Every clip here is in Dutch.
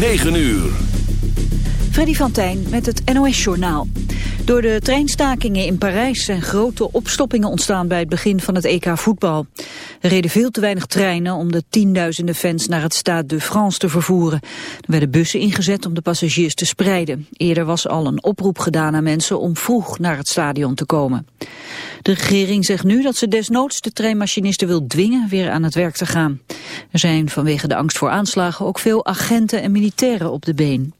9 uur. Freddy van Tijn met het NOS-journaal. Door de treinstakingen in Parijs zijn grote opstoppingen ontstaan bij het begin van het EK voetbal. Er reden veel te weinig treinen om de tienduizenden fans naar het Stade de France te vervoeren. Er werden bussen ingezet om de passagiers te spreiden. Eerder was al een oproep gedaan aan mensen om vroeg naar het stadion te komen. De regering zegt nu dat ze desnoods de treinmachinisten wil dwingen weer aan het werk te gaan. Er zijn vanwege de angst voor aanslagen ook veel agenten en militairen op de been.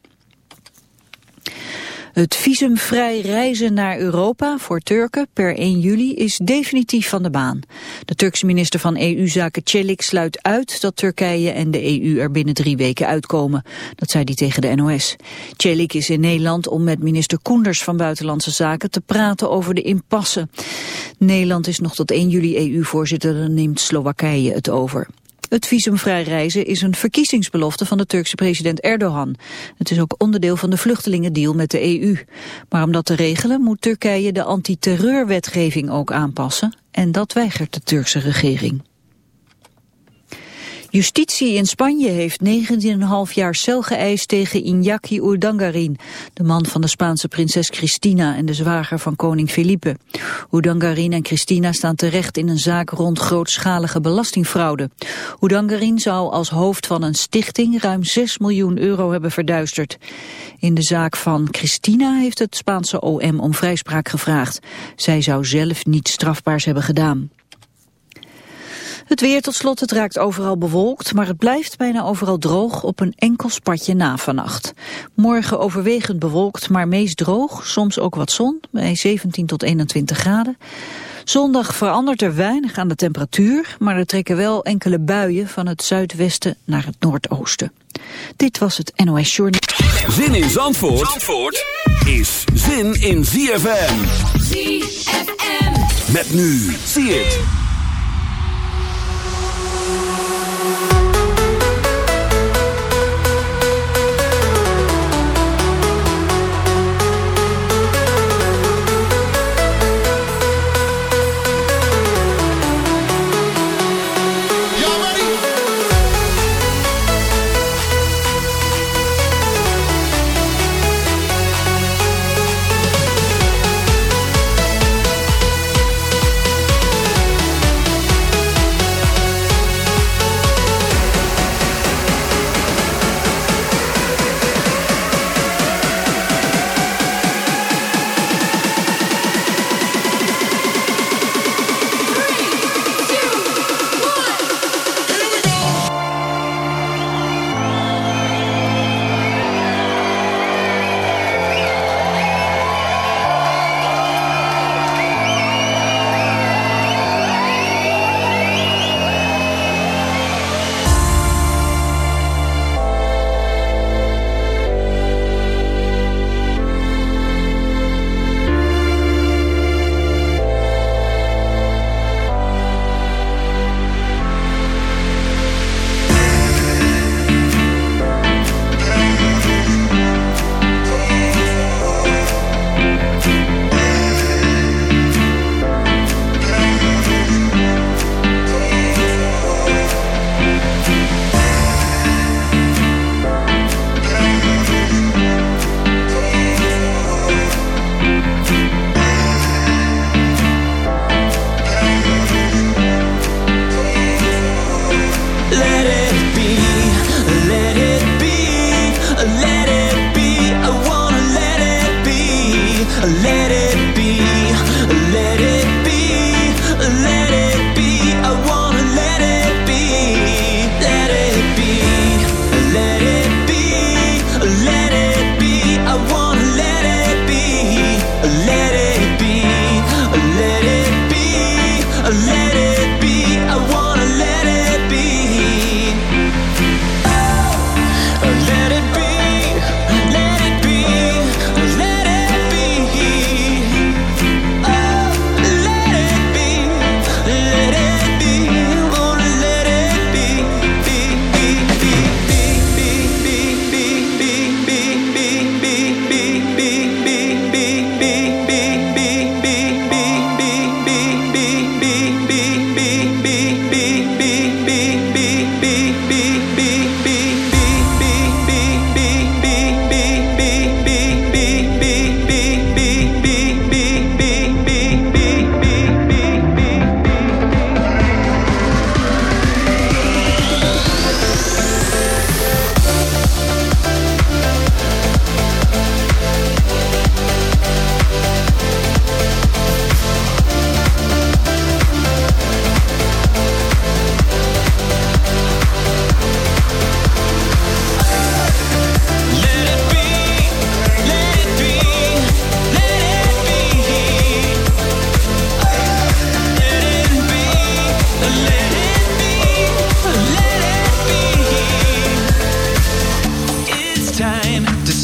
Het visumvrij reizen naar Europa voor Turken per 1 juli is definitief van de baan. De Turkse minister van EU-zaken Çelik sluit uit dat Turkije en de EU er binnen drie weken uitkomen. Dat zei hij tegen de NOS. Çelik is in Nederland om met minister Koenders van Buitenlandse Zaken te praten over de impasse. Nederland is nog tot 1 juli EU-voorzitter, dan neemt Slowakije het over. Het visumvrij reizen is een verkiezingsbelofte van de Turkse president Erdogan. Het is ook onderdeel van de vluchtelingendeal met de EU. Maar om dat te regelen moet Turkije de antiterreurwetgeving ook aanpassen. En dat weigert de Turkse regering. Justitie in Spanje heeft 19,5 jaar cel geëist tegen Iñaki Urdangarin, de man van de Spaanse prinses Cristina en de zwager van koning Felipe. Urdangarin en Cristina staan terecht in een zaak rond grootschalige belastingfraude. Urdangarin zou als hoofd van een stichting ruim 6 miljoen euro hebben verduisterd. In de zaak van Cristina heeft het Spaanse OM om vrijspraak gevraagd. Zij zou zelf niets strafbaars hebben gedaan. Het weer tot slot, het raakt overal bewolkt, maar het blijft bijna overal droog op een enkel spatje na vannacht. Morgen overwegend bewolkt, maar meest droog, soms ook wat zon, bij 17 tot 21 graden. Zondag verandert er weinig aan de temperatuur, maar er trekken wel enkele buien van het zuidwesten naar het noordoosten. Dit was het NOS Journal. Zin in Zandvoort, Zandvoort is zin in ZFM. ZFM. Met nu, zie het.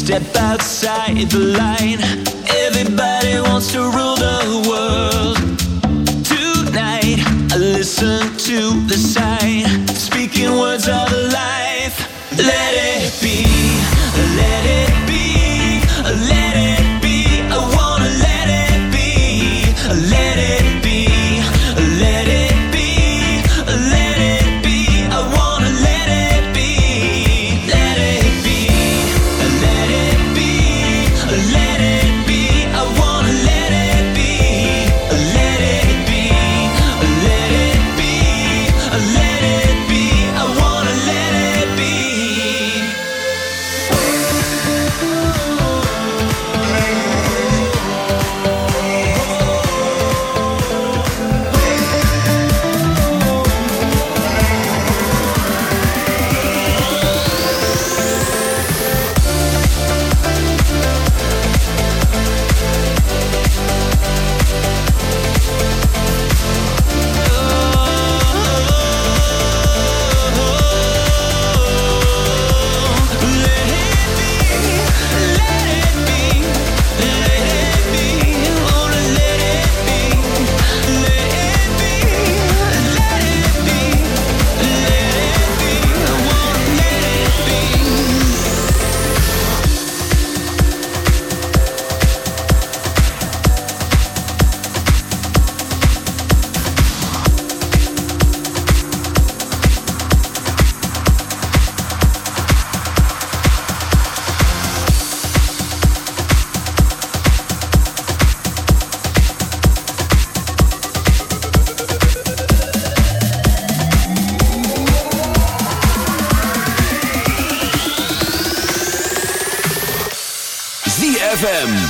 Step outside the line. Everybody wants to rule the world. Tonight, I listen to the sound.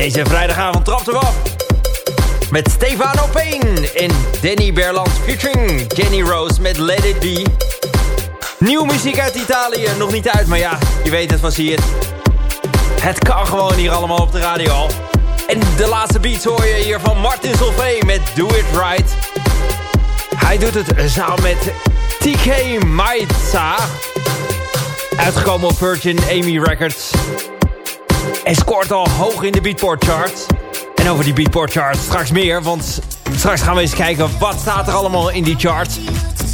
Deze vrijdagavond trapt er af. Met Stefano Payne en Danny Berland featuring Jenny Rose met Let It Be. Nieuwe muziek uit Italië, nog niet uit, maar ja, je weet het van It. Het kan gewoon hier allemaal op de radio al. En de laatste beats hoor je hier van Martin Solveig met Do It Right. Hij doet het samen met TK Maitza. Uitgekomen op Virgin Amy Records. En scoort al hoog in de Beatport charts. En over die Beatport charts straks meer. Want straks gaan we eens kijken wat staat er allemaal in die charts.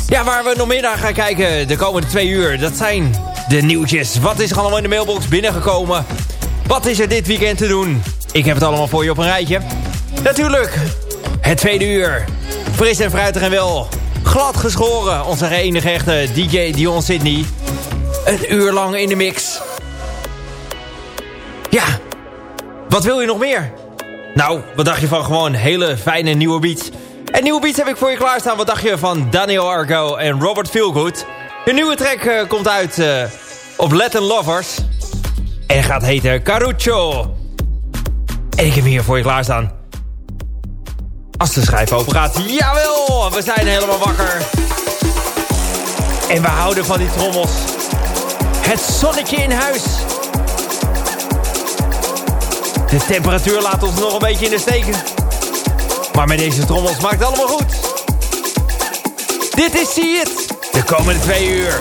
Ja, waar we nog meer naar gaan kijken de komende twee uur. Dat zijn de nieuwtjes. Wat is er allemaal in de mailbox binnengekomen? Wat is er dit weekend te doen? Ik heb het allemaal voor je op een rijtje. Natuurlijk, het tweede uur. Fris en fruitig en wel glad geschoren. Onze enige echte DJ Dion Sydney. Een uur lang in de mix. Wat wil je nog meer? Nou, wat dacht je van gewoon hele fijne nieuwe beats? En nieuwe beats heb ik voor je klaarstaan. Wat dacht je van Daniel Argo en Robert Feelgood? Een nieuwe track uh, komt uit uh, op Latin Lovers. En gaat heten Caruccio. En ik heb hier voor je klaarstaan. Als de schijf open gaat. Jawel, we zijn helemaal wakker. En we houden van die trommels. Het zonnetje in huis. De temperatuur laat ons nog een beetje in de steken. Maar met deze trommels maakt het allemaal goed. Dit is See It. De komende twee uur.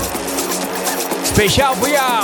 Speciaal voor jou.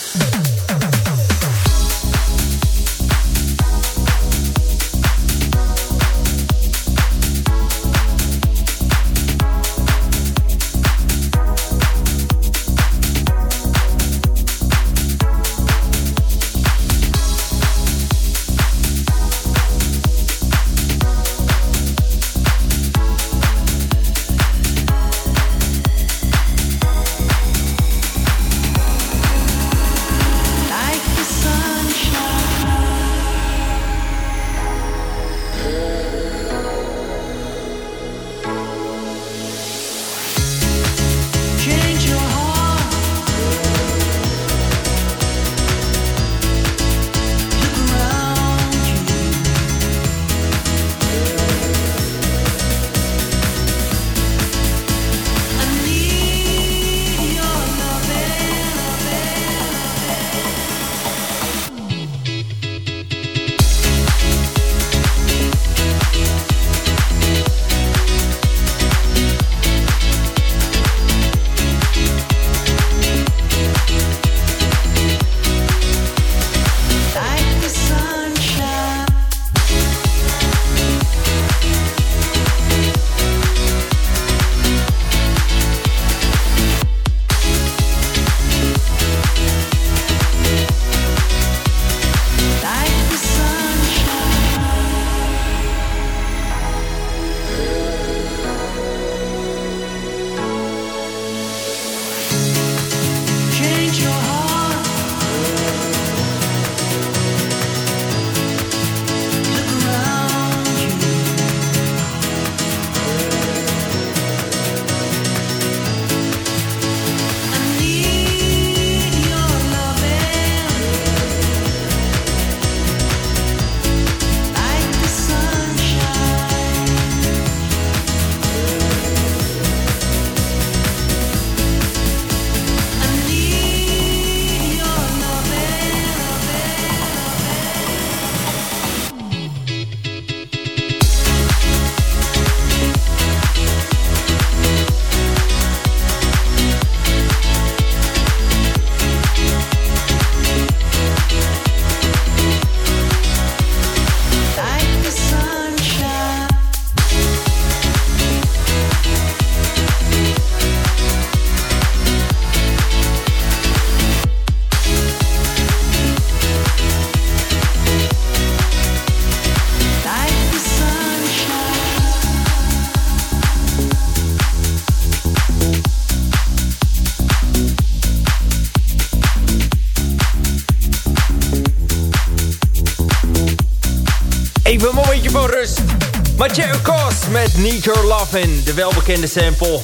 Mathieu Kos met Need Your Love in. De welbekende sample.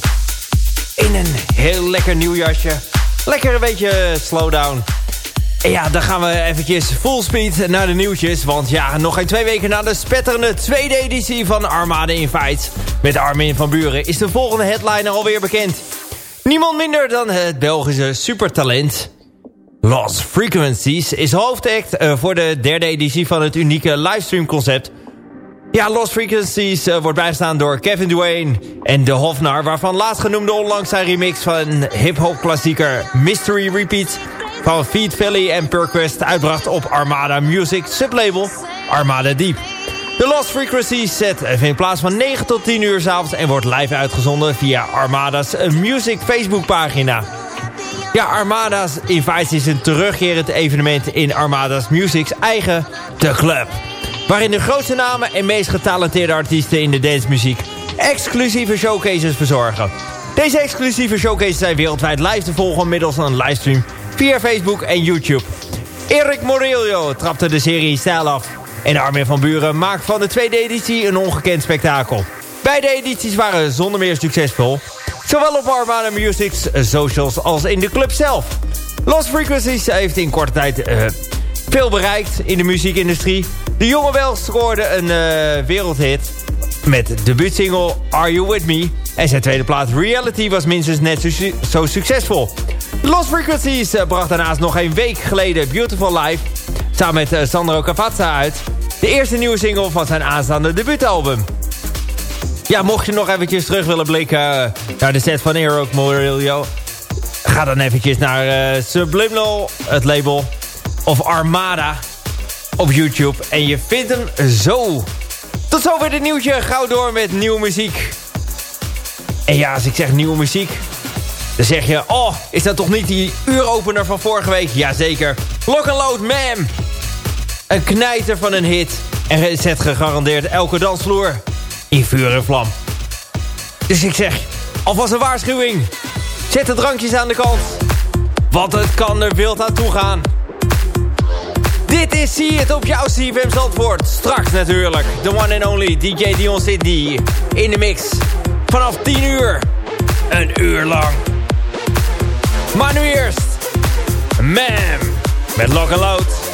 In een heel lekker nieuw jasje. Lekker een beetje slowdown. En ja, dan gaan we eventjes full speed naar de nieuwtjes. Want ja, nog geen twee weken na de spetterende tweede editie van Armade in Fights. Met Armin van Buren is de volgende headliner alweer bekend. Niemand minder dan het Belgische supertalent... Lost Frequencies is hoofdact eh, voor de derde editie van het unieke livestreamconcept ja, Lost Frequencies uh, wordt bijgestaan door Kevin Duane en De Hofnar... waarvan laatstgenoemde onlangs zijn remix van hip-hop klassieker Mystery Repeat... van Feed Valley en Perquest uitbracht op Armada Music sublabel Armada Deep. De Lost Frequencies set vindt plaats van 9 tot 10 uur s avonds... en wordt live uitgezonden via Armada's Music Facebookpagina. Ja, Armada's Invites is een terugkerend evenement in Armada's Music's eigen The Club waarin de grootste namen en meest getalenteerde artiesten in de dancemuziek exclusieve showcases verzorgen. Deze exclusieve showcases zijn wereldwijd live te volgen middels een livestream via Facebook en YouTube. Erik Morillo trapte de serie stijl af en Armin van Buren maakt van de tweede editie een ongekend spektakel. Beide edities waren zonder meer succesvol, zowel op Armada Music's socials als in de club zelf. Lost Frequencies heeft in korte tijd uh, veel bereikt in de muziekindustrie de jonge wel scoorde een uh, wereldhit met debuutsingle Are You With Me. En zijn tweede plaat Reality was minstens net zo, su zo succesvol. Lost Frequencies uh, bracht daarnaast nog een week geleden Beautiful Life... samen met uh, Sandro Cavazza uit. De eerste nieuwe single van zijn aanstaande debuutalbum. Ja, mocht je nog eventjes terug willen blikken naar de set van Aero Murillo... ga dan eventjes naar Subliminal, het label, of Armada op YouTube. En je vindt hem zo. Tot zover dit nieuwtje. Gauw door met nieuwe muziek. En ja, als ik zeg nieuwe muziek... dan zeg je... Oh, is dat toch niet die uuropener van vorige week? Jazeker. Lock and Load, man. Een knijter van een hit. En zet gegarandeerd elke dansvloer in vuur en vlam. Dus ik zeg, alvast een waarschuwing. Zet de drankjes aan de kant. Want het kan er wild aan toe gaan. Dit is See het op jouw CFM Zandvoort. Straks natuurlijk. The one and only DJ Dion Sydney. In de mix. Vanaf 10 uur. Een uur lang. Maar nu eerst. Mam. Met Lock and Load.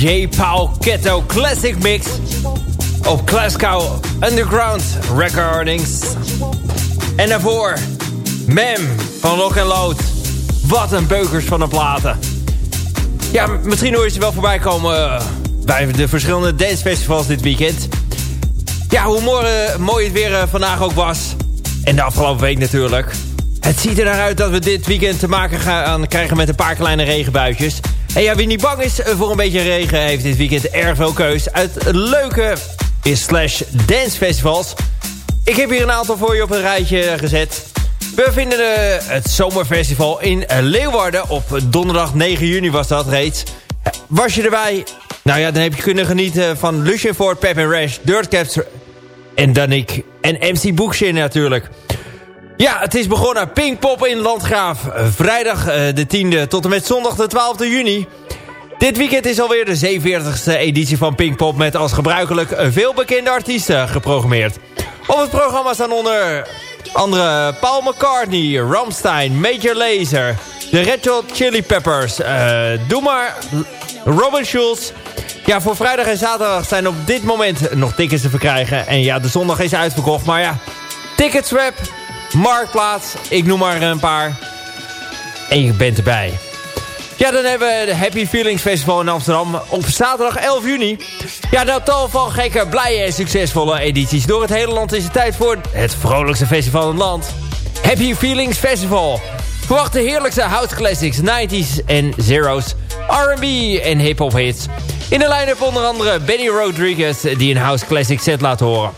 J. Paul Ketto Classic Mix op Glasgow Underground Recordings. En daarvoor Mem van Lock Load. Wat een beukers van de platen. Ja, misschien hoor je ze wel voorbij komen eh, bij de verschillende dancefestivals dit weekend. Ja, hoe mooi, eh, het weer eh, vandaag ook was. En de afgelopen week natuurlijk. Het ziet er naar uit dat we dit weekend te maken gaan krijgen met een paar kleine regenbuitjes. En ja, wie niet bang is voor een beetje regen... heeft dit weekend erg veel keus uit leuke slash dancefestivals. Ik heb hier een aantal voor je op een rijtje gezet. We vinden het Zomerfestival in Leeuwarden. Op donderdag 9 juni was dat reeds. Was je erbij? Nou ja, dan heb je kunnen genieten van Lucien Ford, Pep Rash, Dirtcaps en Danik en MC Boeksin natuurlijk. Ja, het is begonnen. Pinkpop in Landgraaf. Vrijdag eh, de 10e tot en met zondag de 12e juni. Dit weekend is alweer de 47e editie van Pinkpop... met als gebruikelijk veel bekende artiesten geprogrammeerd. Op het programma staan onder andere Paul McCartney, Ramstein, Major Lazer... de Red Hot Chili Peppers, uh, Doe maar, Robin Schulz... Ja, voor vrijdag en zaterdag zijn op dit moment nog tickets te verkrijgen. En ja, de zondag is uitverkocht. Maar ja, Ticketswap Marktplaats, ik noem maar een paar. En je bent erbij. Ja, dan hebben we de Happy Feelings Festival in Amsterdam op zaterdag 11 juni. Ja, na tal van gekke, blije en succesvolle edities door het hele land is het tijd voor het vrolijkste festival in het land. Happy Feelings Festival. Verwacht de heerlijkste house classics, 90s en zeros, R&B en hip-hop hits. In de line-up onder andere Benny Rodriguez die een house classic set laat horen.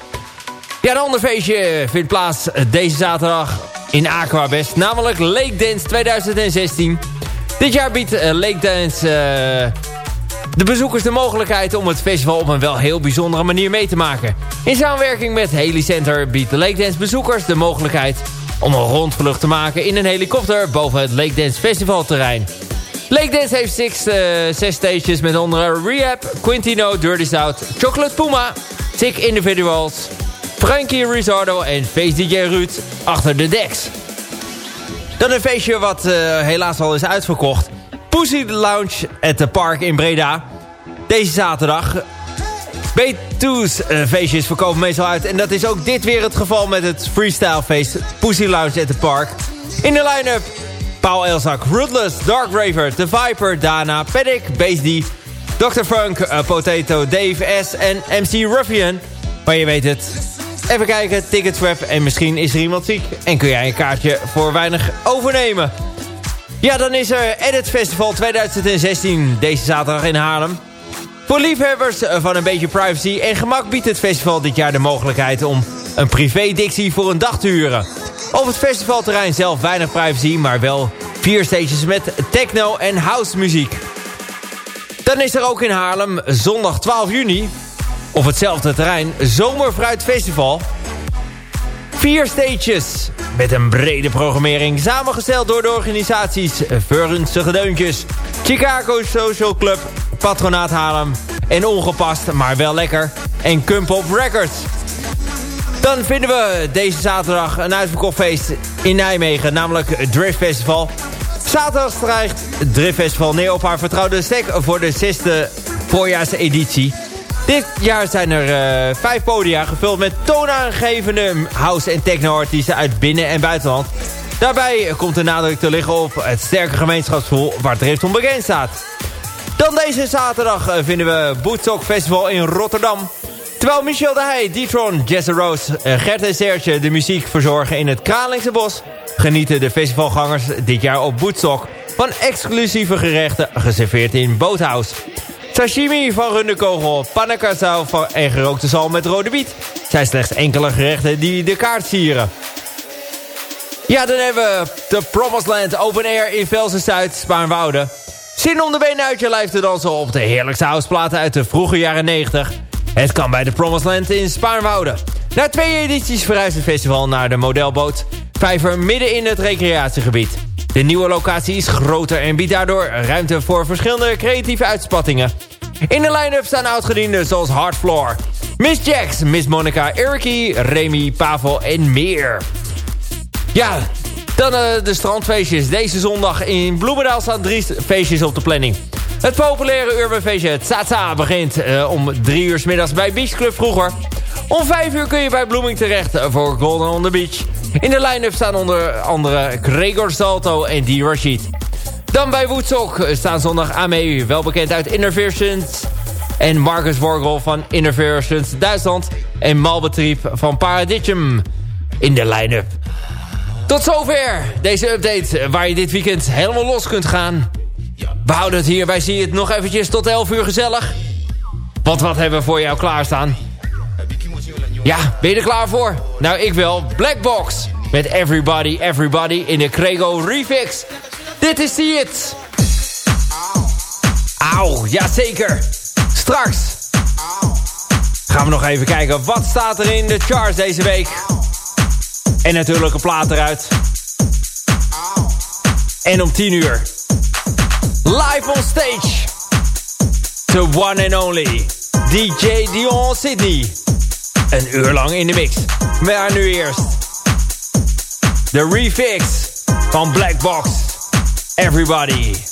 Ja, een ander feestje vindt plaats deze zaterdag in Aquabest, namelijk Lake Dance 2016. Dit jaar biedt uh, Lake Dance uh, de bezoekers de mogelijkheid om het festival op een wel heel bijzondere manier mee te maken. In samenwerking met Haley Center biedt Lake Dance bezoekers de mogelijkheid om een rondvlucht te maken in een helikopter boven het Lake Dance festivalterrein. Lake Dance heeft six, uh, zes stages met onder Rehab, Quintino, Dirty South, Chocolate Puma, Sick Individuals, Frankie Rizzardo en Face DJ Ruud achter de decks. Dan een feestje wat uh, helaas al is uitverkocht. Pussy Lounge at the Park in Breda. Deze zaterdag. B2's uh, feestjes verkopen meestal uit. En dat is ook dit weer het geval met het freestyle feest Pussy Lounge at the Park. In de line-up Paul Elzak, Ruthless, Dark Raver, The Viper, Dana, Paddock, D, Dr. Funk, uh, Potato, Dave S en MC Ruffian. Maar je weet het, Even kijken, Ticketswap en misschien is er iemand ziek. En kun jij een kaartje voor weinig overnemen. Ja, dan is er Edit Festival 2016 deze zaterdag in Haarlem. Voor liefhebbers van een beetje privacy en gemak biedt het festival dit jaar de mogelijkheid om een privé-dictie voor een dag te huren. Op het festivalterrein zelf weinig privacy, maar wel vier stages met techno en house muziek. Dan is er ook in Haarlem zondag 12 juni op hetzelfde terrein Zomerfruit Festival. Vier stages met een brede programmering. Samengesteld door de organisaties Verrunstige Deuntjes, Chicago Social Club, Patronaat Haarlem en Ongepast, maar wel lekker. En Kumpop Records. Dan vinden we deze zaterdag een uitverkocht feest in Nijmegen, namelijk Drift Festival. Zaterdag strijgt Drift Festival neer op haar vertrouwde stek voor de zesde voorjaarseditie. Dit jaar zijn er uh, vijf podia gevuld met toonaangevende house- en techno-artiesten uit binnen- en buitenland. Daarbij komt de nadruk te liggen op het sterke gemeenschapsgevoel waar Drift om bekend staat. Dan deze zaterdag uh, vinden we Bootstock Festival in Rotterdam. Terwijl Michel de Heij, Detron, Jesse Rose, uh, Gert en Serge de muziek verzorgen in het Kralingse Bos... genieten de festivalgangers dit jaar op Bootstock van exclusieve gerechten geserveerd in Boothouse. Sashimi van rundekogel, pannakazau van en gerookte zalm met rode biet... zijn slechts enkele gerechten die de kaart sieren. Ja, dan hebben we de Promised Open Air in Velsen-Zuid, Spaarnwoude. Zin om de benen uit je lijf te dansen op de heerlijkste houseplaten uit de vroege jaren 90. Het kan bij de Promised in Spaarnwoude. Na twee edities verhuist het festival naar de modelboot... Vijver midden in het recreatiegebied. De nieuwe locatie is groter en biedt daardoor ruimte voor verschillende creatieve uitspattingen. In de line-up staan oudgedienden zoals Hardfloor, Miss Jax, Miss Monica, Erikie, Remy, Pavel en meer. Ja, dan uh, de strandfeestjes. Deze zondag in Bloemendaal staan drie feestjes op de planning. Het populaire urban feestje Tata begint uh, om drie uur s middags bij Beach Club vroeger. Om vijf uur kun je bij Blooming terecht voor Golden on the Beach. In de line-up staan onder andere Gregor Salto en D. Rashid. Dan bij Woodstock staan zondag Ame, wel bekend uit Innerversions. En Marcus Worgel van Innerversions Duitsland. En Malbetrieb van Paradisium in de line-up. Tot zover deze update waar je dit weekend helemaal los kunt gaan. We houden het hier, wij zien het nog eventjes tot 11 uur gezellig. Want wat hebben we voor jou klaarstaan? Ja, ben je er klaar voor? Nou, ik wel. Black Box. Met Everybody, Everybody in de Crego Refix. Dit is die it. Auw, jazeker. Straks gaan we nog even kijken. Wat staat er in de charts deze week? En natuurlijk een plaat eruit. En om 10 uur. Live on stage. The one and only. DJ Dion Sydney. Een uur lang in de mix. Maar nu eerst. De refix van Black Box. Everybody.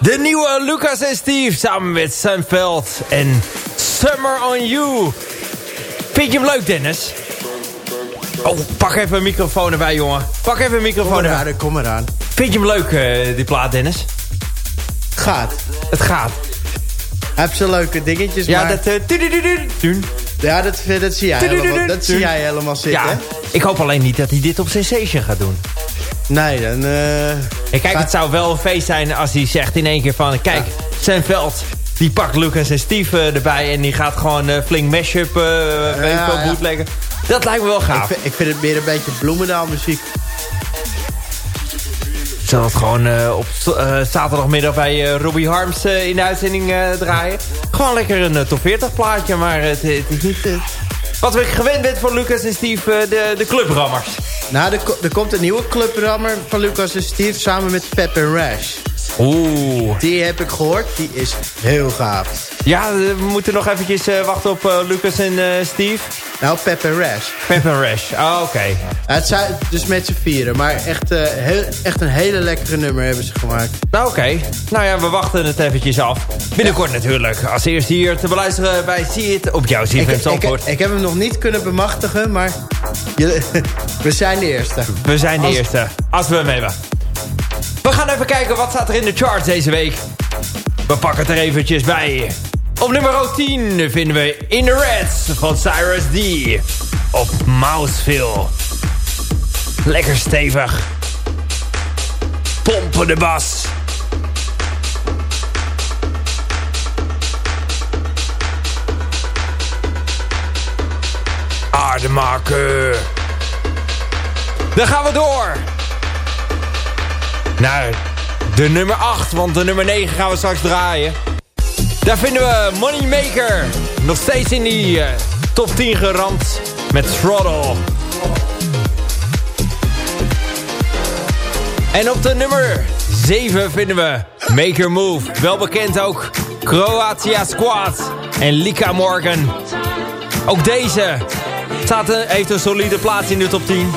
De nieuwe Lucas en Steve samen met Sunveld en Summer on You. Vind je hem leuk, Dennis? Oh, pak even een microfoon erbij, jongen. Pak even een microfoon Kom erbij. eraan, kom eraan. Vind je hem leuk, eh, die plaat, Dennis? Gaat. Het gaat. Heeft zijn leuke dingetjes, Ja, maar... dat... tudududu. Ja, dat, dat zie jij helemaal, dat zie jij helemaal zitten. Ja, ik hoop alleen niet dat hij dit op Sensation gaat doen. Nee, dan... eh, En kijk, Ga- het zou wel een feest zijn als hij zegt in één keer van... Kijk, zijn veld, die pakt Lucas en Steve eh, erbij... en die gaat gewoon eh, flink mashup, uh, ik Ja, ja. bootleggen. Dat lijkt me wel ik, gaaf. vind, ik vind het meer een beetje Bloemendaal muziek. Zal gewoon eh, op eh, zaterdagmiddag bij eh, Robbie Harms in de uitzending draaien. Gewoon lekker een top 40 plaatje, maar het, het is niet... wat ik gewend ben van Lucas en Steve, de, de clubrammers. Nou, er, er komt een nieuwe clubrammer van Lucas en Steve samen met Pep en Rash. Oeh. Die heb ik gehoord, die is heel gaaf. Ja, we moeten nog eventjes eh, wachten op eh, Lucas en eh, Steve. Nou, Pep en Rash. Pep en Rash. Oh, oké. Het zijn dus met z'n vieren, maar echt, heel, echt een hele lekkere nummer hebben ze gemaakt. Nou, oké. Nou ja, we wachten het eventjes af. Binnenkort natuurlijk. Als eerst hier te beluisteren bij See It op jouw Ik, CFM ik, Zandvoort. ik heb hem nog niet kunnen bemachtigen, maar jullie- we zijn de eerste. We zijn de Als- eerste. Als we hem hebben. We gaan even kijken wat staat er in de charts deze week. We pakken het er eventjes bij. Op nummer 10 vinden we In the Reds van Cyrus D. Op Mouseville. Lekker stevig. Pompen de bas. Aardemaker. Dan gaan we door. Naar de nummer 8, want de nummer 9 gaan we straks draaien. Daar vinden we Moneymaker. Nog steeds in die eh, top 10 geramd met Throttle. En op de nummer 7 vinden we Maker Move. Wel bekend ook Croatia Squad en Lika Morgan. Ook deze staat, heeft een solide plaats in de top 10.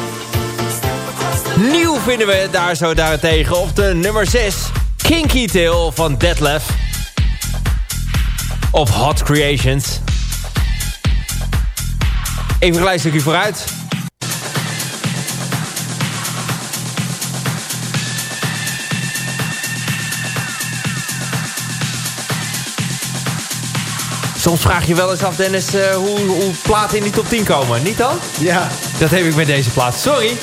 Nieuw vinden we daar zo daartegen op de nummer 6. Kinky Tail van Detlef. Of Hot Creations. Even een klein stukje vooruit. Soms vraag je wel eens af, Dennis, uh, hoe, hoe platen in die top 10 komen. Niet dan? Ja. Dat heb ik met deze plaat. Sorry.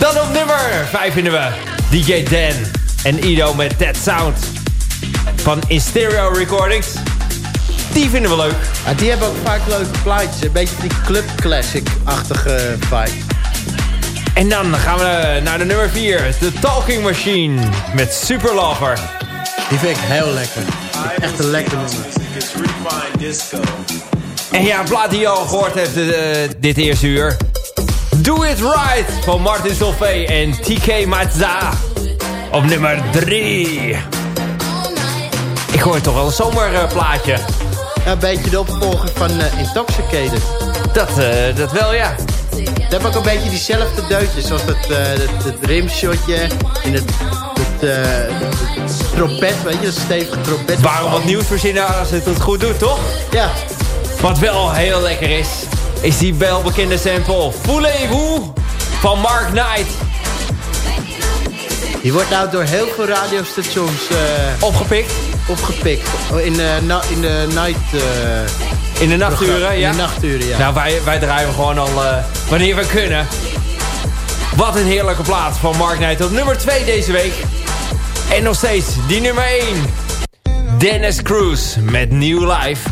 Dan op nummer 5 vinden we DJ Dan en Ido met That Sound. Van In Stereo Recordings. Die vinden we leuk. Ja, die hebben ook vaak leuke plaatjes. Een beetje die club classic-achtige vibe. En dan gaan we naar de nummer 4. The Talking Machine met Super Lover. Die vind ik heel lekker. Echt een lekker nummer. En ja, een plaat die je al gehoord hebt uh, dit eerste uur. Do It Right van Martin Solveig en TK Mazza. Op nummer 3. Ik hoor toch wel een zomerplaatje. Een beetje de opvolger van uh, Intoxicated. Dat, uh, dat wel, ja. Dat heb ook een beetje diezelfde deutjes. Zoals dat, uh, dat, dat rimshotje in het, het, het, trompet, weet je, dat stevige trompet. Waarom wat nieuws verzinnen als het het goed doet, toch? Ja. Wat wel heel lekker is, is die welbekende sample Voulez-vous van Mark Knight. Die wordt nou door heel veel radiostations uh, opgepikt. Opgepikt. In de, in de night... Uh, in de nachturen, ja. In de nachturen, ja. Nou, wij, wij draaien gewoon al uh, wanneer we kunnen. Wat een heerlijke plaat van Mark Knight op nummer 2 deze week. En nog steeds die nummer 1. Dennis Cruz met New Life.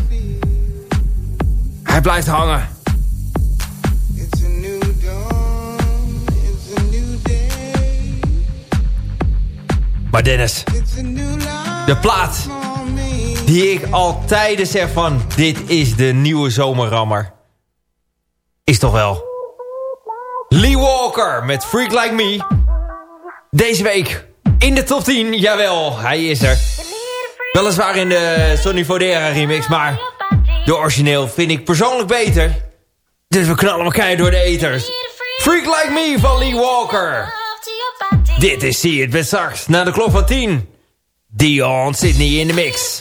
Hij blijft hangen. Maar Dennis, de plaat die ik altijd zeg van... dit is de nieuwe zomerrammer. Is toch wel... Lee Walker met Freak Like Me. Deze week in de top 10. Jawel, hij is er. Weliswaar in de Sonny Fodera remix, maar... de origineel vind ik persoonlijk beter. Dus we knallen elkaar door de eters. Freak Like Me van Lee Walker. Dit is See It met straks na de klok van 10. Dion Sydney in de mix.